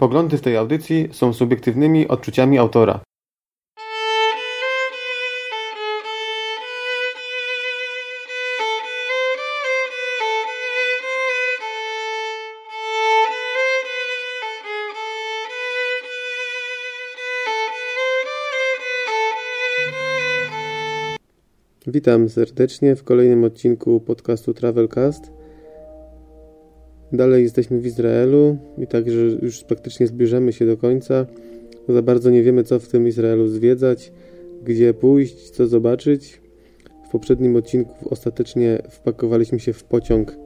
Poglądy w tej audycji są subiektywnymi odczuciami autora. Witam serdecznie w kolejnym odcinku podcastu Travelcast. Dalej jesteśmy w Izraelu i także już praktycznie zbliżamy się do końca. Za bardzo nie wiemy, co w tym Izraelu zwiedzać, gdzie pójść, co zobaczyć. W poprzednim odcinku ostatecznie wpakowaliśmy się w pociąg,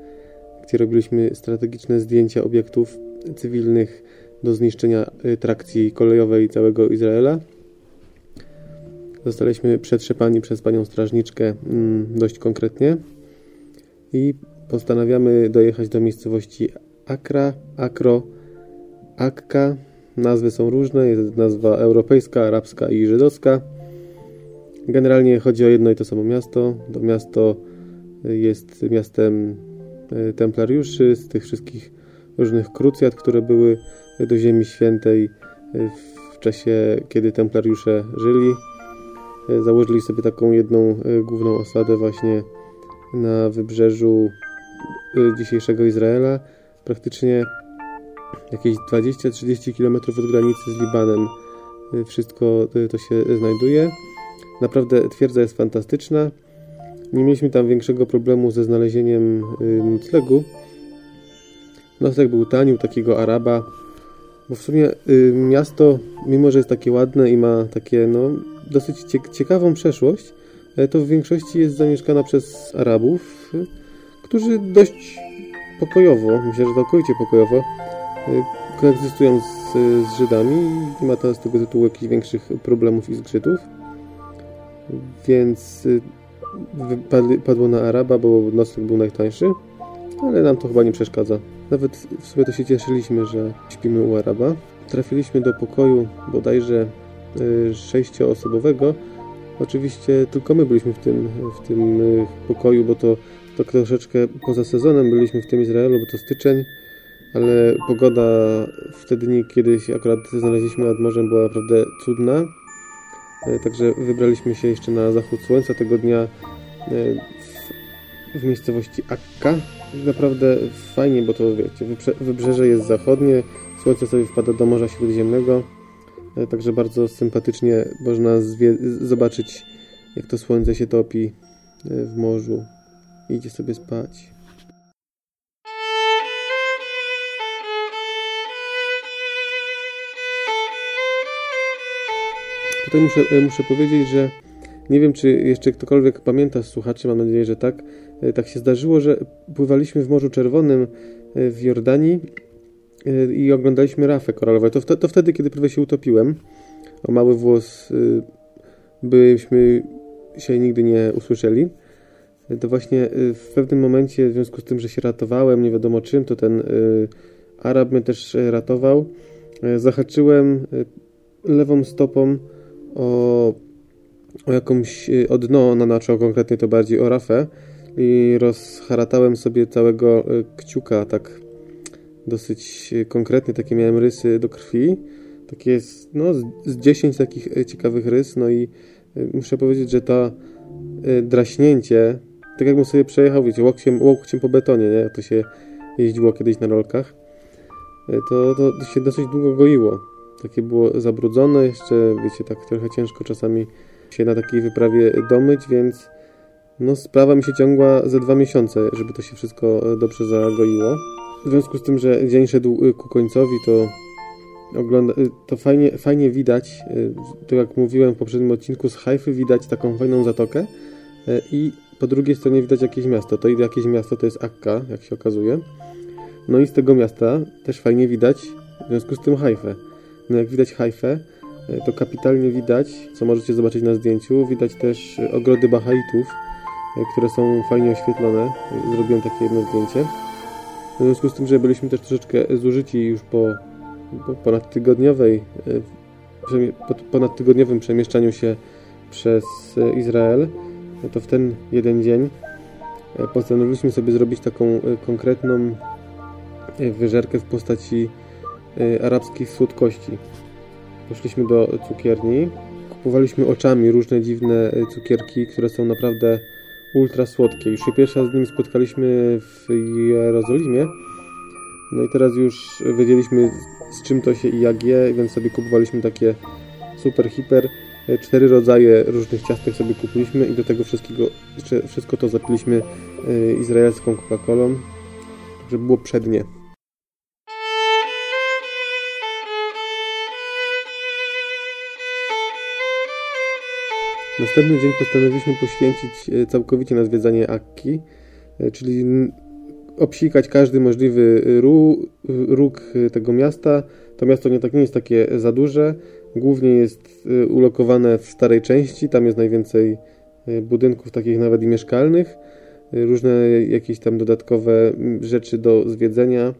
gdzie robiliśmy strategiczne zdjęcia obiektów cywilnych do zniszczenia y, trakcji kolejowej całego Izraela. Zostaliśmy przetrzepani przez panią strażniczkę mm, dość konkretnie i postanawiamy dojechać do miejscowości Akra, Akro, Akka. Nazwy są różne, jest nazwa europejska, arabska i żydowska. Generalnie chodzi o jedno i to samo miasto. To miasto jest miastem e, templariuszy, z tych wszystkich różnych krucjat, które były do Ziemi Świętej e, w czasie, kiedy templariusze żyli. Założyli sobie taką jedną główną osadę właśnie na wybrzeżu Y, dzisiejszego Izraela, praktycznie jakieś 20-30 km od granicy z Libanem y, wszystko y, to się znajduje. Naprawdę twierdza jest fantastyczna. Nie mieliśmy tam większego problemu ze znalezieniem noclegu. Nocleg był tani u takiego Araba, bo w sumie miasto, mimo że jest takie ładne i ma takie no, dosyć ciekawą przeszłość, to w większości jest zamieszkana przez Arabów którzy dość pokojowo, myślę, że całkowicie pokojowo, y, koegzystują z, z Żydami i nie ma to z tego tytułu jakichś większych problemów i zgrzytów. Więc y, padło na Araba, bo nocleg był najtańszy, ale nam to chyba nie przeszkadza. Nawet w sumie to się cieszyliśmy, że śpimy u Araba. Trafiliśmy do pokoju bodajże y, sześcioosobowego. Oczywiście tylko my byliśmy w tym, w tym pokoju, bo to to troszeczkę poza sezonem byliśmy w tym Izraelu, bo to styczeń, ale pogoda w te dni, kiedy się akurat znaleźliśmy nad morzem, była naprawdę cudna. E, także wybraliśmy się jeszcze na zachód słońca tego dnia e, w, w miejscowości Akka. Naprawdę fajnie, bo to wiecie, wybrzeże jest zachodnie, słońce sobie wpada do Morza Śródziemnego, e, także bardzo sympatycznie można zobaczyć, jak to słońce się topi w morzu idzie sobie spać. Tutaj muszę, e, muszę powiedzieć, że nie wiem, czy jeszcze ktokolwiek pamięta z słuchaczy, mam nadzieję, że tak. E, tak się zdarzyło, że pływaliśmy w Morzu Czerwonym e, w Jordanii i oglądaliśmy rafę koralową. To, to wtedy, kiedy prawie się utopiłem. O mały włos byśmy się nigdy nie usłyszeli to właśnie y, w pewnym momencie, w związku z tym, że się ratowałem, nie wiadomo czym, to ten y, Arab mnie też y, ratował. Zahaczyłem lewą stopą o, o jakąś, o dno na naczo, konkretnie to bardziej o rafę i rozharatałem sobie całego kciuka, tak dosyć konkretnie, takie miałem rysy do krwi. Takie jest, no, z 10 takich ciekawych rys, no i muszę powiedzieć, że to draśnięcie tak jakbym sobie przejechał, wiecie, łokciem, łokciem po betonie, nie? To się jeździło kiedyś na rolkach. E, to, to się dosyć długo goiło. Takie było zabrudzone, jeszcze, wiecie, tak trochę ciężko czasami się na takiej wyprawie domyć, więc no sprawa mi się ciągła ze dwa miesiące, żeby to się wszystko e, dobrze zagoiło. W związku z tym, że dzień szedł e, ku końcowi, to ogląda, to fajnie, fajnie widać, to jak mówiłem w poprzednim odcinku, z Hajfy widać taką fajną zatokę i po drugiej stronie widać jakieś miasto. To jakieś miasto to jest Akka, jak się okazuje. No i z tego miasta też fajnie widać w związku z tym Hajfę. No jak widać Hajfę, e, to kapitalnie widać, co możecie zobaczyć na zdjęciu, widać też ogrody Bahaitów, e, które są fajnie oświetlone. Zrobiłem takie jedno zdjęcie. W związku z tym, że byliśmy też troszeczkę zużyci już po, po ponadtygodniowej, e, ponadtygodniowym przemieszczaniu się przez Izrael, no to w ten jeden dzień e, postanowiliśmy sobie zrobić taką e, konkretną e, wyżerkę w postaci arabskich słodkości. Poszliśmy do cukierni, kupowaliśmy oczami różne dziwne cukierki, które są naprawdę ultra słodkie. Już się pierwszy raz z nimi spotkaliśmy w Jerozolimie. No i teraz już wiedzieliśmy z czym to się i jak je, więc sobie kupowaliśmy takie super, hiper. Cztery rodzaje różnych ciastek sobie kupiliśmy i do tego wszystkiego, wszystko to zapiliśmy e, izraelską Coca-Colą, żeby było przednie. Następny dzień postanowiliśmy poświęcić e, całkowicie na zwiedzanie Akki, e, czyli obsikać każdy możliwy róg tego miasta. To miasto nie, tak, nie jest takie za duże, głównie jest y, ulokowane w starej części, tam jest najwięcej y, budynków takich nawet i mieszkalnych, y, różne jakieś tam dodatkowe rzeczy do zwiedzenia.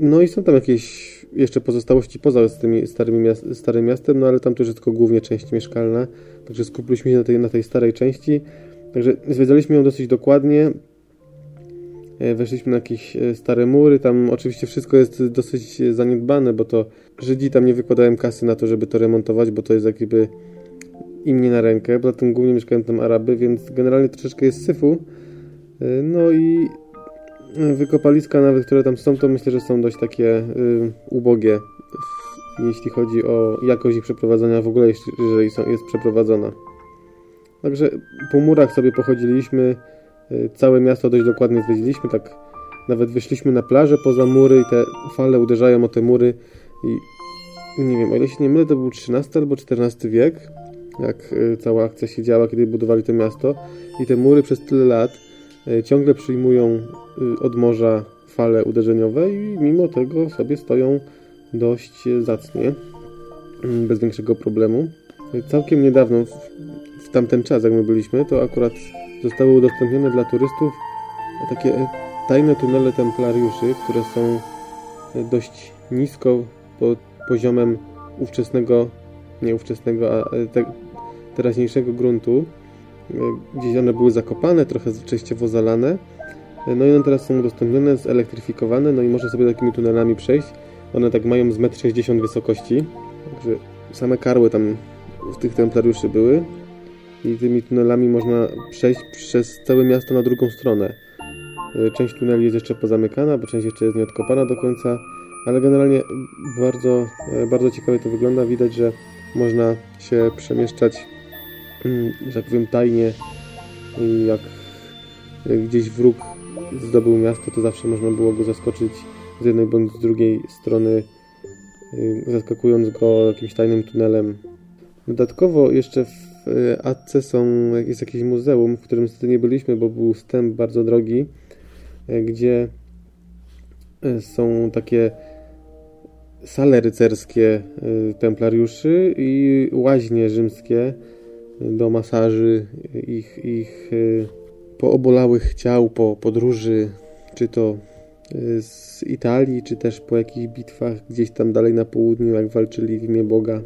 No i są tam jakieś jeszcze pozostałości poza tymi starymi miast starym miastem, no ale tam też jest tylko głównie część mieszkalna, także skupiliśmy się na tej, na tej starej części. Także zwiedzaliśmy ją dosyć dokładnie. E, weszliśmy na jakieś e, stare mury, tam oczywiście wszystko jest dosyć zaniedbane, bo to Żydzi tam nie wykładają kasy na to, żeby to remontować, bo to jest jakby im nie na rękę, poza tym głównie mieszkają tam Araby, więc generalnie troszeczkę jest syfu. E, no i wykopaliska nawet, które tam są, to myślę, że są dość takie y, ubogie, jeśli chodzi o jakość ich przeprowadzenia w ogóle, jeżeli są, jest przeprowadzona. Także po murach sobie pochodziliśmy, całe miasto dość dokładnie zwiedziliśmy, tak nawet wyszliśmy na plażę poza mury i te fale uderzają o te mury i nie wiem, o ile się nie mylę, to był XIII albo XIV wiek, jak y, cała akcja się działa, kiedy budowali to miasto i te mury przez tyle lat y, ciągle przyjmują od morza fale uderzeniowe i mimo tego sobie stoją dość zacnie, mm, bez większego problemu. Całkiem niedawno, w tamten czas, jak my byliśmy, to akurat zostały udostępnione dla turystów takie tajne tunele templariuszy, które są dość nisko pod poziomem ówczesnego, nie ówczesnego, a te, teraźniejszego gruntu. Gdzieś one były zakopane, trochę częściowo zalane. No i one teraz są udostępnione, zelektryfikowane, no i można sobie takimi tunelami przejść. One tak mają z 1,60 m wysokości, także same karły tam w tych templariuszy były i tymi tunelami można przejść przez całe miasto na drugą stronę. E, część tuneli jest jeszcze pozamykana, bo część jeszcze jest nieodkopana do końca, ale generalnie bardzo, e, bardzo ciekawie to wygląda. Widać, że można się przemieszczać, mm, że tak powiem, tajnie i jak gdzieś wróg zdobył miasto, to zawsze można było go zaskoczyć z jednej bądź z drugiej strony, e, zaskakując go jakimś tajnym tunelem. Dodatkowo jeszcze w w Atce są, jest jakieś muzeum, w którym niestety nie byliśmy, bo był wstęp bardzo drogi, e, gdzie e, są takie sale rycerskie e, templariuszy i łaźnie rzymskie do masaży ich, ich poobolałych ciał po podróży, czy to z Italii, czy też po jakichś bitwach gdzieś tam dalej na południu, jak walczyli w imię Boga.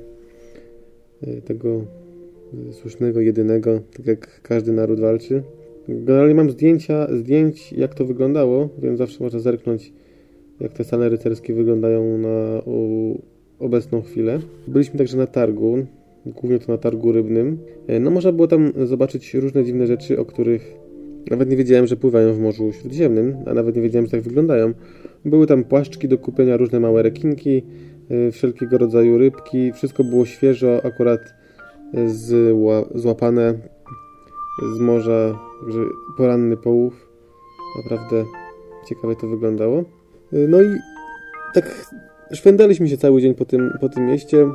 Tego słusznego, jedynego, tak jak każdy naród walczy. Generalnie mam zdjęcia, zdjęć jak to wyglądało, więc zawsze można zerknąć jak te sale rycerskie wyglądają na obecną chwilę. Byliśmy także na targu, głównie to na targu rybnym. E, no można było tam zobaczyć różne dziwne rzeczy, o których nawet nie wiedziałem, że pływają w Morzu Śródziemnym, a nawet nie wiedziałem, że tak wyglądają. Były tam płaszczki do kupienia, różne małe rekinki, e, wszelkiego rodzaju rybki. Wszystko było świeżo, akurat złapane z morza, poranny połów. Naprawdę ciekawie to wyglądało. No i tak szwendaliśmy się cały dzień po tym, po tym mieście.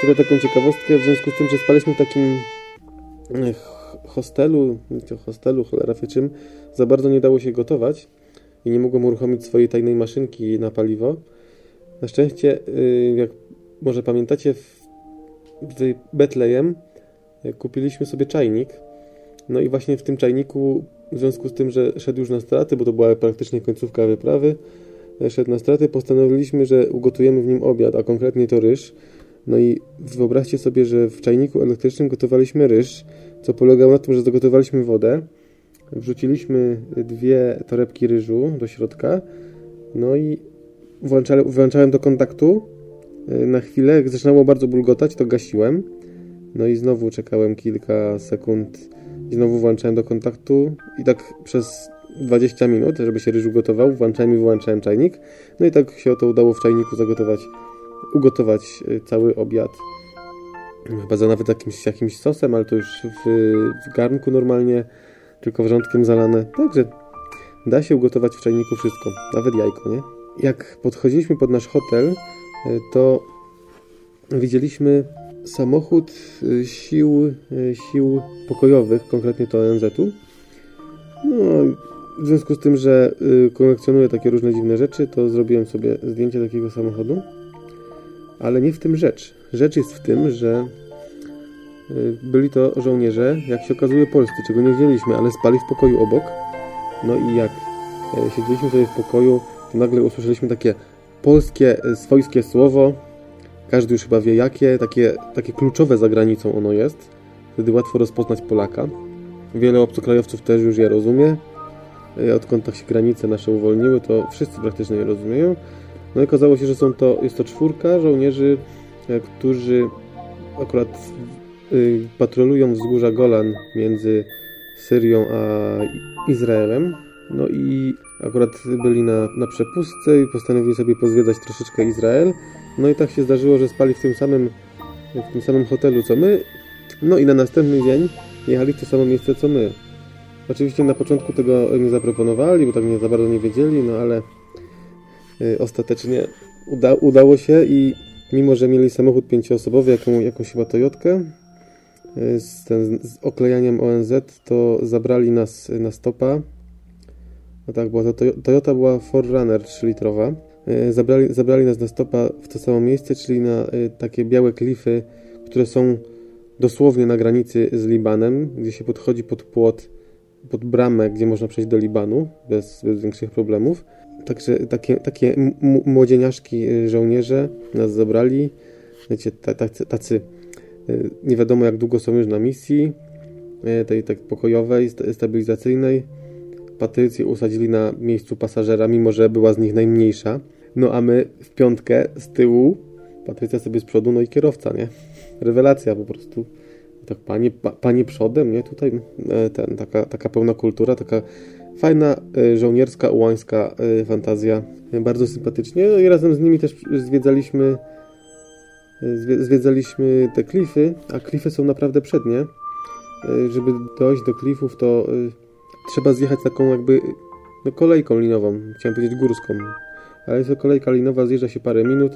Tutaj taką ciekawostkę, w związku z tym, że spaliśmy w takim hostelu, to hostelu, cholera wie czym, za bardzo nie dało się gotować i nie mogłem uruchomić swojej tajnej maszynki na paliwo. Na szczęście, y, jak może pamiętacie, w Betlejem y, kupiliśmy sobie czajnik. No i właśnie w tym czajniku, w związku z tym, że szedł już na straty, bo to była praktycznie końcówka wyprawy, y, szedł na straty, postanowiliśmy, że ugotujemy w nim obiad, a konkretnie to ryż. No i wyobraźcie sobie, że w czajniku elektrycznym gotowaliśmy ryż, co polegało na tym, że zagotowaliśmy wodę, wrzuciliśmy dwie torebki ryżu do środka, no i włączałem, włączałem do kontaktu. Y, na chwilę, zaczynało bardzo bulgotać, to gasiłem, no i znowu czekałem kilka sekund. Znowu włączałem do kontaktu i tak przez 20 minut, żeby się ryż ugotował, włączałem i wyłączałem czajnik, no i tak się to udało w czajniku zagotować, ugotować y, cały obiad. Chyba za nawet jakimś, jakimś sosem, ale to już w, w garnku normalnie, tylko wrzątkiem zalane. Także da się ugotować w czajniku wszystko, nawet jajko, nie? Jak podchodziliśmy pod nasz hotel, e, to widzieliśmy samochód e, sił, e, sił pokojowych, konkretnie to ONZ-u. No, w związku z tym, że kolekcjonuję takie różne dziwne rzeczy, to zrobiłem sobie zdjęcie takiego samochodu. Ale nie w tym rzecz. Rzecz jest w tym, że byli to żołnierze, jak się okazuje polscy, czego nie wiedzieliśmy, ale spali w pokoju obok. No i jak e, siedzieliśmy sobie w pokoju, to nagle usłyszeliśmy takie polskie, e, swojskie słowo. Każdy już chyba wie jakie, takie, takie kluczowe za granicą ono jest. Wtedy łatwo rozpoznać Polaka. Wiele obcokrajowców też już je rozumie. E, odkąd tak się granice nasze uwolniły, to wszyscy praktycznie je rozumieją. No i okazało się, że są to, jest to czwórka żołnierzy, którzy akurat y, patrolują wzgórza Golan między Syrią a Izraelem. No i akurat byli na, na przepustce i postanowili sobie pozwiedzać troszeczkę Izrael. No i tak się zdarzyło, że spali w tym samym, w tym samym hotelu co my. No i na następny dzień jechali w to samo miejsce co my. Oczywiście na początku tego nie zaproponowali, bo tak nie za bardzo nie wiedzieli, no ale Y, ostatecznie uda, udało się i mimo, że mieli samochód pięcioosobowy, jaką, jakąś chyba Toyotkę y, z, ten, z oklejaniem ONZ, to zabrali nas na stopa. No tak, była to Toyota była Forerunner 3-litrowa. Y, zabrali, zabrali nas na stopa w to samo miejsce, czyli na takie białe klify, które są dosłownie na granicy z Libanem, gdzie się podchodzi pod płot, pod bramę, gdzie można przejść do Libanu bez, bez większych problemów. Także takie, takie młodzieniaszki y, żołnierze nas zabrali, wiecie, tacy, tacy y, nie wiadomo jak długo są już na misji, y, tej tak pokojowej, stabilizacyjnej. Patrycję usadzili na miejscu pasażera, mimo że była z nich najmniejsza. No a my w piątkę z tyłu, Patrycja sobie z przodu, no i kierowca, nie? Rewelacja po prostu. Tak panie, pa, panie przodem, nie? Tutaj e, ten, taka, taka pełna kultura, taka Fajna, y, żołnierska, ułańska y, fantazja. Bardzo sympatycznie. No i razem z nimi też zwiedzaliśmy y, zwiedzaliśmy te klify, a klify są naprawdę przednie. Żeby dojść do klifów, to trzeba zjechać taką jakby no, kolejką linową. Chciałem powiedzieć górską. Ale jest to kolejka linowa, zjeżdża się parę minut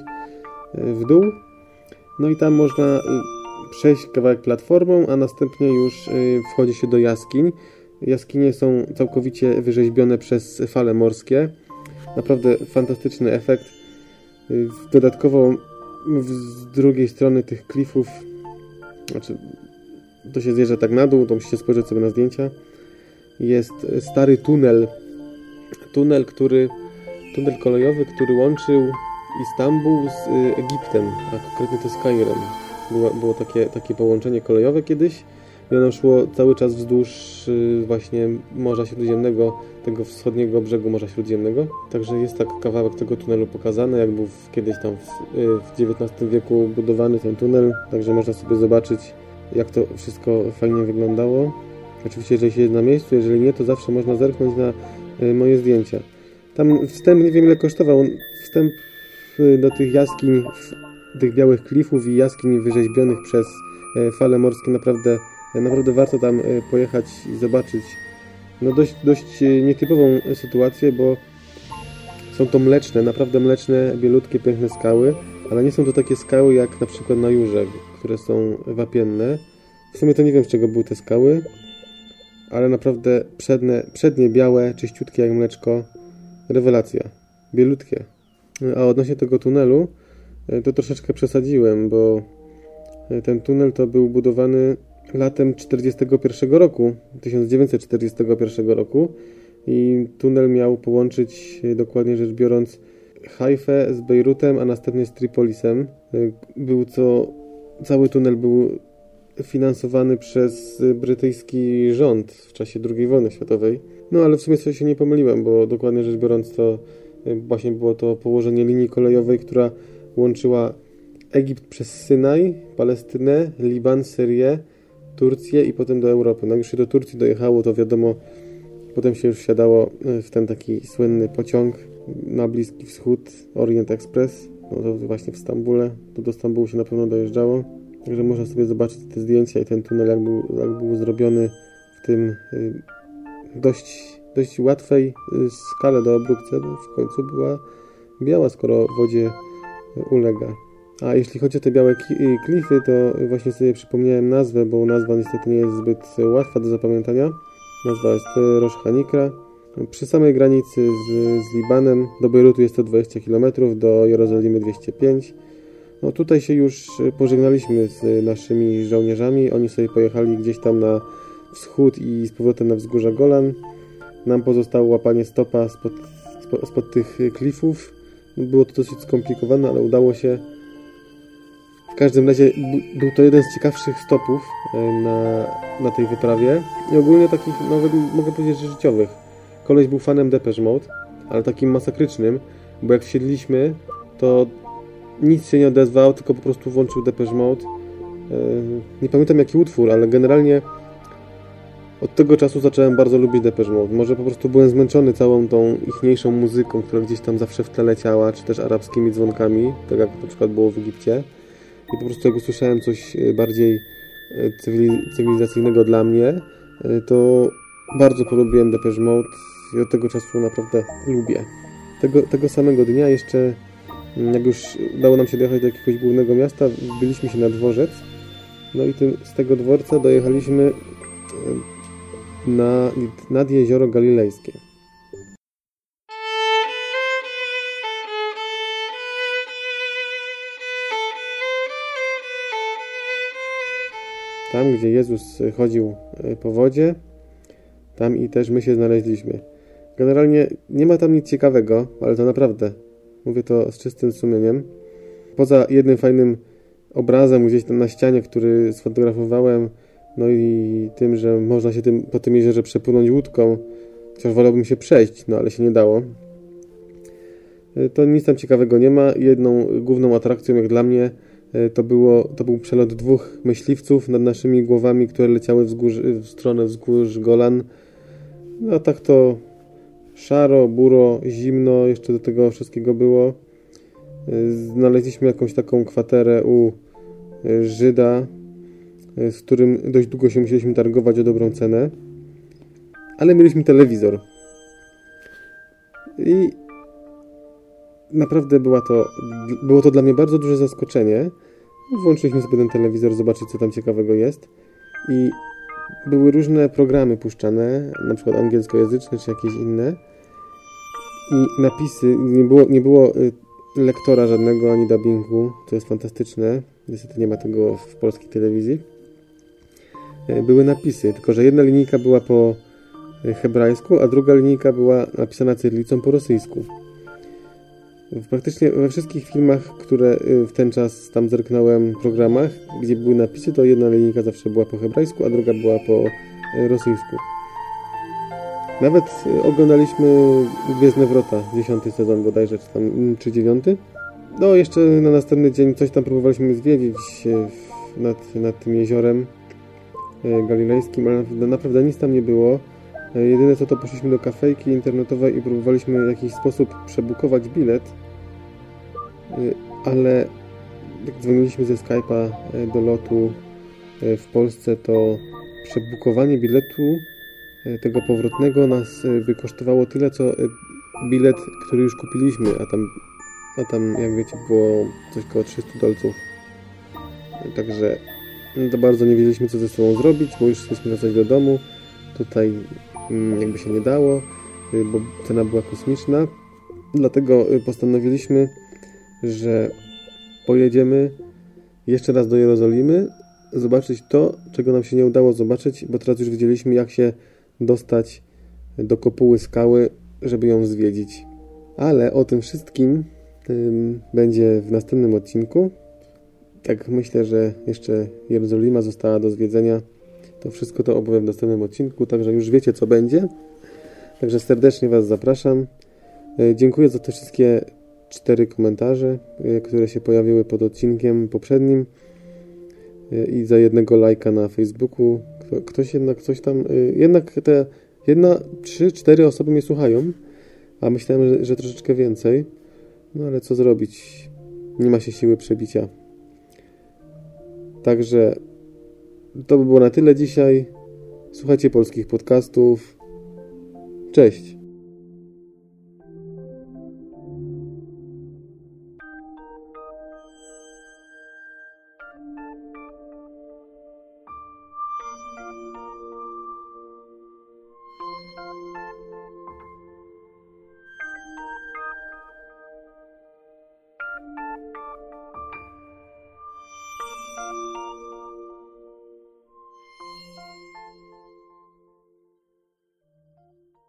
w dół. No i tam można przejść kawałek platformą, a następnie już wchodzi się do jaskiń. Jaskinie są całkowicie wyrzeźbione przez fale morskie. Naprawdę fantastyczny efekt. Dodatkowo z drugiej strony tych klifów, znaczy to się zjeżdża tak na dół, to musicie spojrzeć sobie na zdjęcia. Jest stary tunel, tunel, który, tunel kolejowy, który łączył Istanbul z Egiptem, a konkretnie to z Kairem. Było, było takie, takie połączenie kolejowe kiedyś i ono szło cały czas wzdłuż y, właśnie Morza Śródziemnego, tego wschodniego brzegu Morza Śródziemnego. Także jest tak kawałek tego tunelu pokazany, jak był kiedyś tam w, y, XIX wieku budowany ten tunel, także można sobie zobaczyć jak to wszystko fajnie wyglądało. Oczywiście jeżeli się jest na miejscu, jeżeli nie, to zawsze można zerknąć na y, moje zdjęcia. Tam wstęp, nie wiem ile kosztował, wstęp do tych jaskiń, tych białych klifów i jaskiń wyrzeźbionych przez fale morskie naprawdę Naprawdę warto tam e, pojechać i zobaczyć no dość, dość e, nietypową sytuację, bo są to mleczne, naprawdę mleczne, bielutkie, piękne skały, ale nie są to takie skały jak na przykład na Jurze, które są wapienne. W sumie to nie wiem z czego były te skały, ale naprawdę przednie, przednie białe, czyściutkie jak mleczko, rewelacja, bielutkie. A odnośnie tego tunelu, e, to troszeczkę przesadziłem, bo ten tunel to był budowany latem 1941 roku, 1941 roku i tunel miał połączyć e, dokładnie rzecz biorąc Haifę z Bejrutem, a następnie z Tripolisem. E, był co cały tunel był finansowany przez brytyjski rząd w czasie II wojny światowej. No ale w sumie coś się nie pomyliłem, bo dokładnie rzecz biorąc to właśnie było to położenie linii kolejowej, która łączyła Egipt przez Synaj, Palestynę, Liban, Syrię, Turcję i potem do Europy. No już się do Turcji dojechało, to wiadomo, potem się już wsiadało y, w ten taki słynny pociąg na Bliski Wschód, Orient Express, no to właśnie w Stambule, to do Stambułu się na pewno dojeżdżało. Także można sobie zobaczyć te zdjęcia i ten tunel, jak był, jak był zrobiony w tym y, dość, dość łatwej y, skale do obróbce, bo w końcu była biała, skoro wodzie ulega. A jeśli chodzi o te białe y, klify, to właśnie sobie przypomniałem nazwę, bo nazwa niestety nie jest zbyt łatwa do zapamiętania. Nazwa jest Rosh Hanikra. Przy samej granicy z, z Libanem do Bejrutu jest to 20 km, do Jerozolimy 205 no tutaj się już pożegnaliśmy z naszymi żołnierzami. Oni sobie pojechali gdzieś tam na wschód i z powrotem na wzgórza Golan. Nam pozostało łapanie stopa spod, spod, spod tych klifów. Było to dosyć skomplikowane, ale udało się. W każdym razie był to jeden z ciekawszych stopów e, na, na tej wyprawie i ogólnie takich, nawet mogę powiedzieć, że życiowych. Koleś był fanem Depeche Mode, ale takim masakrycznym, bo jak wsiedliśmy, to nic się nie odezwał, tylko po prostu włączył Depeche Mode. E, nie pamiętam jaki utwór, ale generalnie od tego czasu zacząłem bardzo lubić Depeche Mode. Może po prostu byłem zmęczony całą tą ichniejszą muzyką, która gdzieś tam zawsze w tle leciała, czy też arabskimi dzwonkami, tak jak na przykład było w Egipcie. I po prostu jak usłyszałem coś e, bardziej e, cywilizacyjnego dla mnie, to bardzo polubiłem Depeche Mode i od tego czasu naprawdę lubię. Tego, tego samego dnia jeszcze jak już udało nam się dojechać do jakiegoś głównego miasta, wbiliśmy się na dworzec. No i tym, z tego dworca dojechaliśmy e, na, nad jezioro galilejskie. Tam, gdzie Jezus chodził e, po wodzie, tam i też my się znaleźliśmy. Generalnie nie ma tam nic ciekawego, ale to naprawdę Mówię to z czystym sumieniem. Poza jednym fajnym obrazem gdzieś tam na ścianie, który sfotografowałem, no i tym, że można się tym, po tym jeziorze przepłynąć łódką, chociaż wolałbym się przejść, no ale się nie dało. E, to nic tam ciekawego nie ma. Jedną główną atrakcją, jak dla mnie, to, było, to był przelot dwóch myśliwców nad naszymi głowami, które leciały wzgórz, w stronę wzgórz Golan. No tak to szaro, buro, zimno, jeszcze do tego wszystkiego było. Znaleźliśmy jakąś taką kwaterę u e, Żyda, e, z którym dość długo się musieliśmy targować o dobrą cenę. Ale mieliśmy telewizor. I naprawdę była to, było to dla mnie bardzo duże zaskoczenie. Włączyliśmy sobie ten telewizor, zobaczyć co tam ciekawego jest. I były różne programy puszczane, na przykład angielskojęzyczne czy jakieś inne i napisy, nie było, nie było y, lektora żadnego ani dubbingu, to jest fantastyczne. Niestety nie ma tego w polskiej telewizji. Y, były napisy, tylko że jedna linijka była po y, hebrajsku, a druga linijka była napisana cyrylicą po rosyjsku. Praktycznie we wszystkich filmach, które w ten czas tam zerknąłem, programach, gdzie były napisy, to jedna linijka zawsze była po hebrajsku, a druga była po rosyjsku. Nawet y, oglądaliśmy Gwiezdne Wrota, dziesiąty sezon bodajże, czy tam, mm, czy dziewiąty. No, jeszcze na następny dzień coś tam próbowaliśmy zwiedzić nad, nad tym jeziorem galilejskim, ale naprawdę nic tam nie było. E, jedyne co to poszliśmy do kafejki internetowej i próbowaliśmy w jakiś sposób przebukować bilet, e, ale jak dzwoniliśmy ze Skype'a do lotu w Polsce, to przebukowanie biletu E, tego powrotnego nas e, by kosztowało tyle, co e, bilet, który już kupiliśmy, a tam, a tam jak wiecie, było coś około 300 dolców. Także no to bardzo nie wiedzieliśmy, co ze sobą zrobić, bo już chcieliśmy wracać do domu. Tutaj jakby się nie dało, bo cena była kosmiczna. Dlatego postanowiliśmy, że pojedziemy jeszcze raz do Jerozolimy, zobaczyć to, czego nam się nie udało zobaczyć, bo teraz już widzieliśmy, jak się dostać do kopuły skały, żeby ją zwiedzić. Ale o tym wszystkim będzie w następnym odcinku. tak myślę, że jeszcze Jerozolima została do zwiedzenia. To wszystko to opowiem w następnym odcinku, także już wiecie co będzie. Także serdecznie Was zapraszam. E, dziękuję za te wszystkie cztery komentarze, e, które się pojawiły pod odcinkiem poprzednim e, i za jednego lajka na Facebooku. Ktoś jednak coś tam, jednak te jedna, trzy, cztery osoby mnie słuchają, a myślałem, że, że troszeczkę więcej. No ale co zrobić? Nie ma się siły przebicia. Także to by było na tyle dzisiaj. Słuchajcie polskich podcastów. Cześć.